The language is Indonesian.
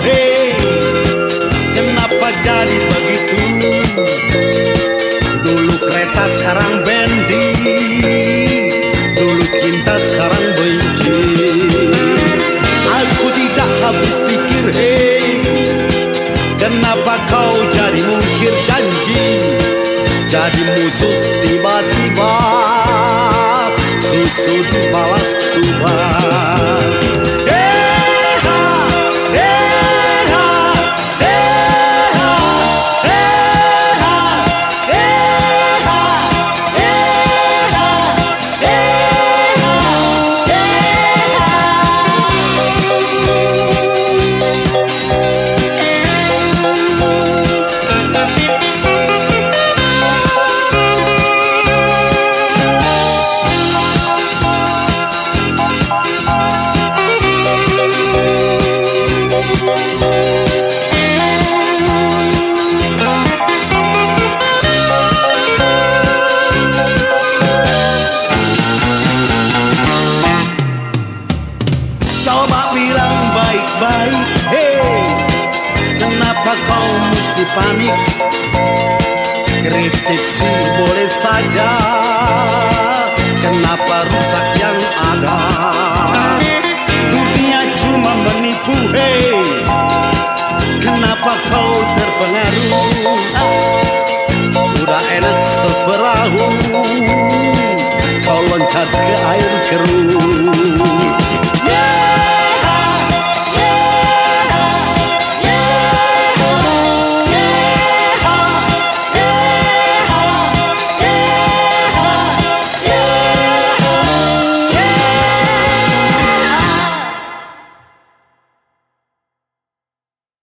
hei Kenapa jadi begitu? Dulu kereta sekarang bendi Dulu cinta sekarang benci. Aku tidak habis pikir hei Kenapa kau jadi mungkir janji? Jadi musuh tiba-tiba Susu dibalas panik Kritik sih boleh saja Kenapa rusak yang ada? Dunia cuma menipu Hei. Kenapa kau terpengaruh? Sudah enak seperahu Kau loncat ke air keruh